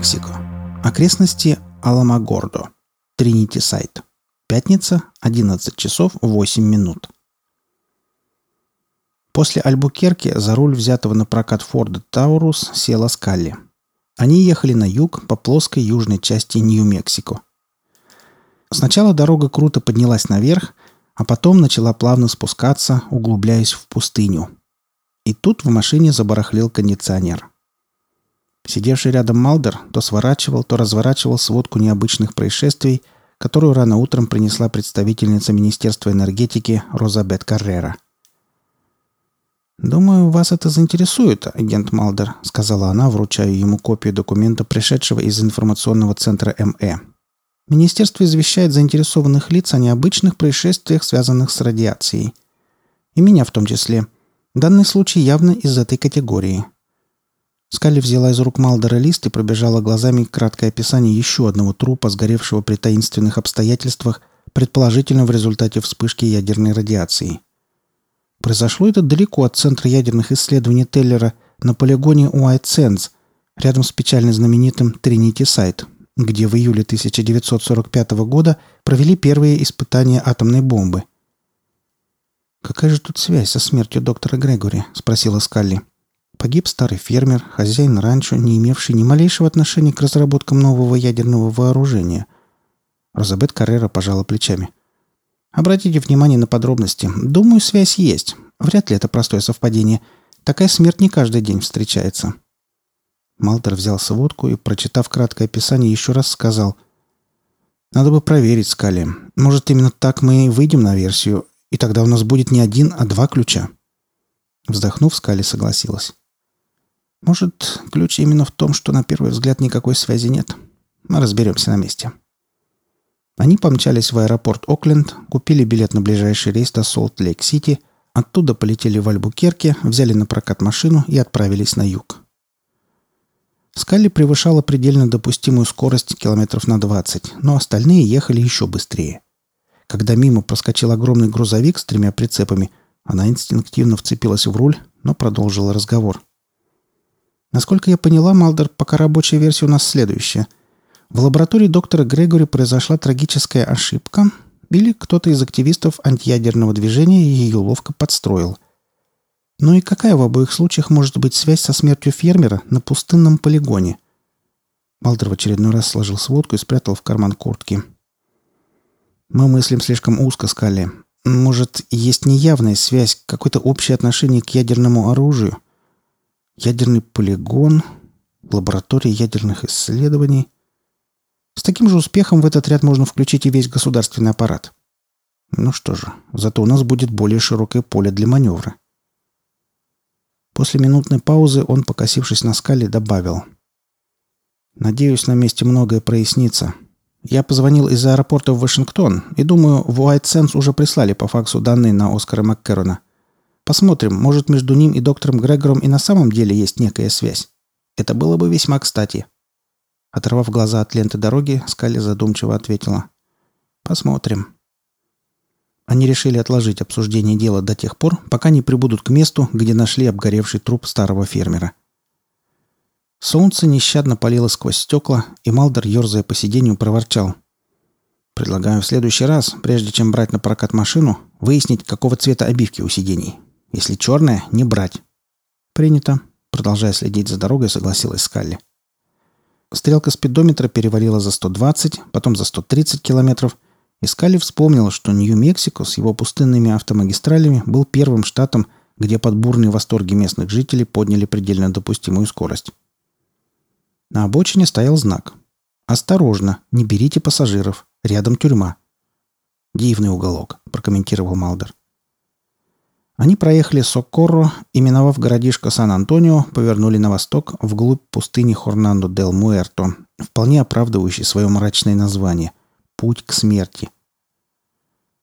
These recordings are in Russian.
Нью-Мексико. Окрестности Аламагордо. Тринити Сайт. Пятница, 11 часов 8 минут. После Альбукерки за руль взятого на прокат Форда Таурус села Скалли. Они ехали на юг по плоской южной части Нью-Мексико. Сначала дорога круто поднялась наверх, а потом начала плавно спускаться, углубляясь в пустыню. И тут в машине забарахлил кондиционер. Сидевший рядом Малдер то сворачивал, то разворачивал сводку необычных происшествий, которую рано утром принесла представительница Министерства энергетики Розабет Каррера. «Думаю, вас это заинтересует, агент Малдер», — сказала она, вручая ему копию документа, пришедшего из информационного центра МЭ. «Министерство извещает заинтересованных лиц о необычных происшествиях, связанных с радиацией. И меня в том числе. Данный случай явно из этой категории. Скалли взяла из рук Малдера лист и пробежала глазами краткое описание еще одного трупа, сгоревшего при таинственных обстоятельствах, предположительно в результате вспышки ядерной радиации. Произошло это далеко от центра ядерных исследований Теллера на полигоне Уайт-Сенс, рядом с печально знаменитым Тринити Сайт, где в июле 1945 года провели первые испытания атомной бомбы. «Какая же тут связь со смертью доктора Грегори?» – спросила Скалли. Погиб старый фермер, хозяин ранчо, не имевший ни малейшего отношения к разработкам нового ядерного вооружения. Розабет Каррера пожала плечами. «Обратите внимание на подробности. Думаю, связь есть. Вряд ли это простое совпадение. Такая смерть не каждый день встречается». Малтер взял сводку и, прочитав краткое описание, еще раз сказал. «Надо бы проверить, Скали. Может, именно так мы и выйдем на версию, и тогда у нас будет не один, а два ключа». Вздохнув, Скали согласилась. Может, ключ именно в том, что на первый взгляд никакой связи нет. Мы разберемся на месте. Они помчались в аэропорт Окленд, купили билет на ближайший рейс до Солт-Лейк-Сити, оттуда полетели в Альбукерке, взяли на прокат машину и отправились на юг. Скалли превышала предельно допустимую скорость километров на 20, но остальные ехали еще быстрее. Когда мимо проскочил огромный грузовик с тремя прицепами, она инстинктивно вцепилась в руль, но продолжила разговор – Насколько я поняла, Малдер, пока рабочая версия у нас следующая. В лаборатории доктора Грегори произошла трагическая ошибка, или кто-то из активистов антиядерного движения ее ловко подстроил. Ну и какая в обоих случаях может быть связь со смертью фермера на пустынном полигоне? Малдер в очередной раз сложил сводку и спрятал в карман куртки. «Мы мыслим слишком узко, Скалли. Может, есть неявная связь, какое-то общее отношение к ядерному оружию?» Ядерный полигон, лаборатория ядерных исследований. С таким же успехом в этот ряд можно включить и весь государственный аппарат. Ну что же, зато у нас будет более широкое поле для маневра. После минутной паузы он, покосившись на скале, добавил. «Надеюсь, на месте многое прояснится. Я позвонил из аэропорта в Вашингтон и думаю, в Уайт Сенс уже прислали по факсу данные на Оскара Маккерона. Посмотрим, может, между ним и доктором Грегором и на самом деле есть некая связь. Это было бы весьма кстати. Оторвав глаза от ленты дороги, Скалли задумчиво ответила. «Посмотрим». Они решили отложить обсуждение дела до тех пор, пока не прибудут к месту, где нашли обгоревший труп старого фермера. Солнце нещадно палило сквозь стекла, и Малдер, ерзая по сиденью, проворчал. «Предлагаю в следующий раз, прежде чем брать на прокат машину, выяснить, какого цвета обивки у сидений. Если черное, не брать. Принято. Продолжая следить за дорогой, согласилась Скалли. Стрелка спидометра перевалила за 120, потом за 130 километров, и Скалли вспомнил, что Нью-Мексико с его пустынными автомагистралями был первым штатом, где под бурные восторги местных жителей подняли предельно допустимую скорость. На обочине стоял знак. «Осторожно, не берите пассажиров. Рядом тюрьма». «Дивный уголок», – прокомментировал Малдер. Они проехали Соккоро и, миновав городишко Сан-Антонио, повернули на восток, вглубь пустыни Хорнандо-дель-Муэрто, вполне оправдывающей свое мрачное название – «Путь к смерти».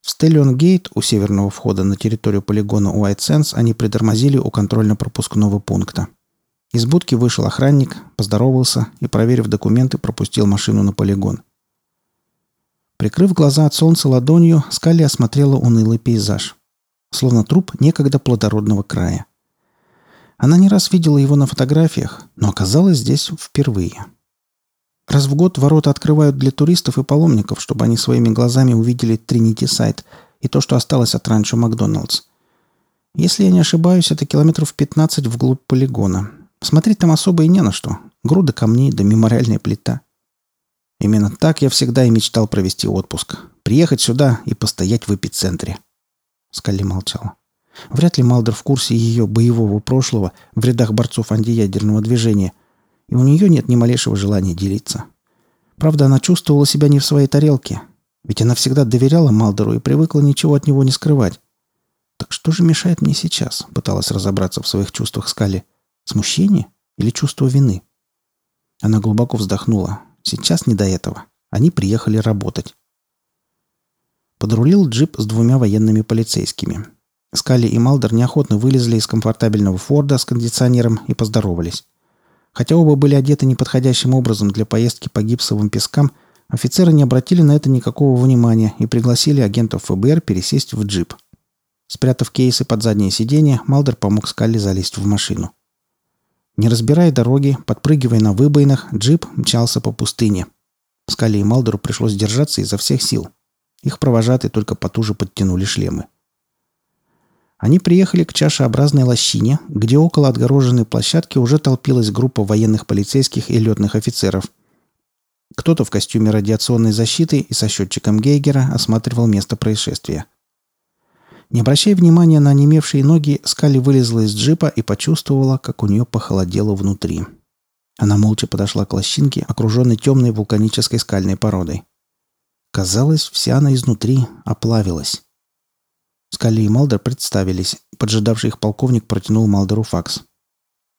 В Стеллион-Гейт у северного входа на территорию полигона Уайт-Сенс они притормозили у контрольно-пропускного пункта. Из будки вышел охранник, поздоровался и, проверив документы, пропустил машину на полигон. Прикрыв глаза от солнца ладонью, Скалли осмотрела унылый пейзаж словно труп некогда плодородного края. Она не раз видела его на фотографиях, но оказалась здесь впервые. Раз в год ворота открывают для туристов и паломников, чтобы они своими глазами увидели Тринити сайт и то, что осталось от ранчо Макдоналдс. Если я не ошибаюсь, это километров 15 вглубь полигона. Смотреть там особо и не на что. Груда камней да мемориальная плита. Именно так я всегда и мечтал провести отпуск. Приехать сюда и постоять в эпицентре. Скалли молчала. Вряд ли Малдер в курсе ее боевого прошлого в рядах борцов антиядерного движения, и у нее нет ни малейшего желания делиться. Правда, она чувствовала себя не в своей тарелке, ведь она всегда доверяла Малдеру и привыкла ничего от него не скрывать. «Так что же мешает мне сейчас?» — пыталась разобраться в своих чувствах Скали. «Смущение или чувство вины?» Она глубоко вздохнула. «Сейчас не до этого. Они приехали работать». Подрулил джип с двумя военными полицейскими. Скали и Малдер неохотно вылезли из комфортабельного Форда с кондиционером и поздоровались. Хотя оба были одеты неподходящим образом для поездки по гипсовым пескам, офицеры не обратили на это никакого внимания и пригласили агентов ФБР пересесть в джип – Спрятав кейсы под заднее сиденье, Малдер помог Скалли залезть в машину. Не разбирая дороги, подпрыгивая на выбоинах, джип мчался по пустыне. Скалли и Малдеру пришлось держаться изо всех сил. Их провожатые только потуже подтянули шлемы. Они приехали к чашеобразной лощине, где около отгороженной площадки уже толпилась группа военных полицейских и летных офицеров. Кто-то в костюме радиационной защиты и со счетчиком Гейгера осматривал место происшествия – не обращая внимания на онемевшие ноги, Скали вылезла из джипа и почувствовала, как у нее похолодело внутри. Она молча подошла к лощинке, окруженной темной вулканической скальной породой. Казалось, вся она изнутри оплавилась. Скали и Малдер представились. Поджидавший их полковник протянул Малдеру факс.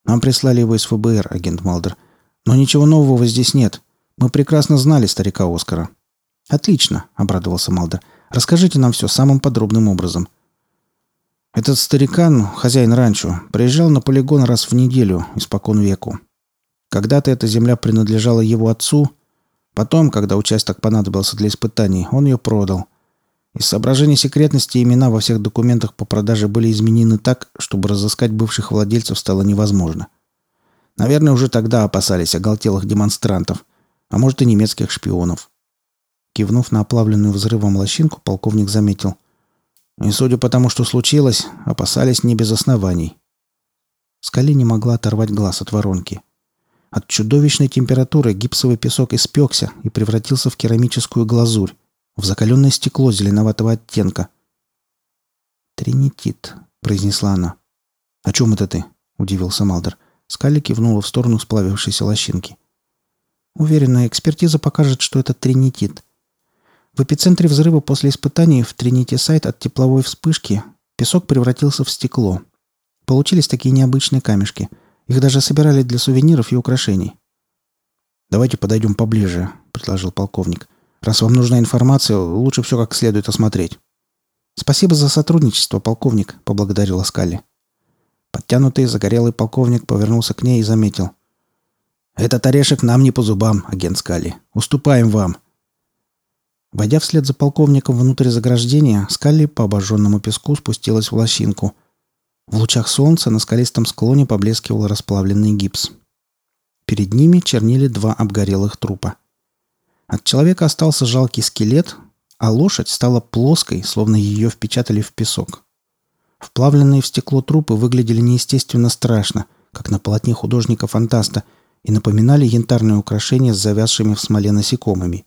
«Нам прислали его из ФБР, агент Малдер. Но ничего нового здесь нет. Мы прекрасно знали старика Оскара». «Отлично», — обрадовался Малдер. «Расскажите нам все самым подробным образом. Этот старикан, хозяин ранчо, приезжал на полигон раз в неделю, испокон веку. Когда-то эта земля принадлежала его отцу. Потом, когда участок понадобился для испытаний, он ее продал. Из соображений секретности имена во всех документах по продаже были изменены так, чтобы разыскать бывших владельцев стало невозможно. Наверное, уже тогда опасались оголтелых демонстрантов, а может и немецких шпионов. Кивнув на оплавленную взрывом лощинку, полковник заметил – и, судя по тому, что случилось, опасались не без оснований. Скали не могла оторвать глаз от воронки. От чудовищной температуры гипсовый песок испекся и превратился в керамическую глазурь, в закаленное стекло зеленоватого оттенка. «Тринитит», — произнесла она. «О чем это ты?» — удивился Малдер. Скали кивнула в сторону сплавившейся лощинки. «Уверена, экспертиза покажет, что это тринитит. В эпицентре взрыва после испытаний в Тринити сайт от тепловой вспышки песок превратился в стекло. Получились такие необычные камешки. Их даже собирали для сувениров и украшений. «Давайте подойдем поближе», — предложил полковник. «Раз вам нужна информация, лучше все как следует осмотреть». «Спасибо за сотрудничество, полковник», — поблагодарила Скалли. Подтянутый, загорелый полковник повернулся к ней и заметил. «Этот орешек нам не по зубам, агент Скалли. Уступаем вам. Войдя вслед за полковником внутрь заграждения, Скалли по обожженному песку спустилась в лощинку. В лучах солнца на скалистом склоне поблескивал расплавленный гипс. Перед ними чернили два обгорелых трупа. От человека остался жалкий скелет, а лошадь стала плоской, словно ее впечатали в песок. Вплавленные в стекло трупы выглядели неестественно страшно, как на полотне художника-фантаста, и напоминали янтарные украшения с завязшими в смоле насекомыми.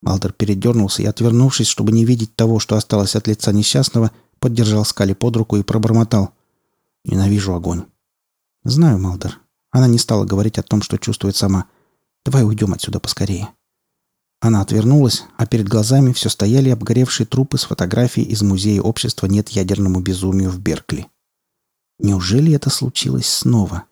Малдер передернулся и, отвернувшись, чтобы не видеть того, что осталось от лица несчастного, поддержал Скали под руку и пробормотал. «Ненавижу огонь». «Знаю, Малдер». Она не стала говорить о том, что чувствует сама. «Давай уйдем отсюда поскорее». Она отвернулась, а перед глазами все стояли обгоревшие трупы с фотографией из Музея общества «Нет ядерному безумию» в Беркли. Неужели это случилось снова?»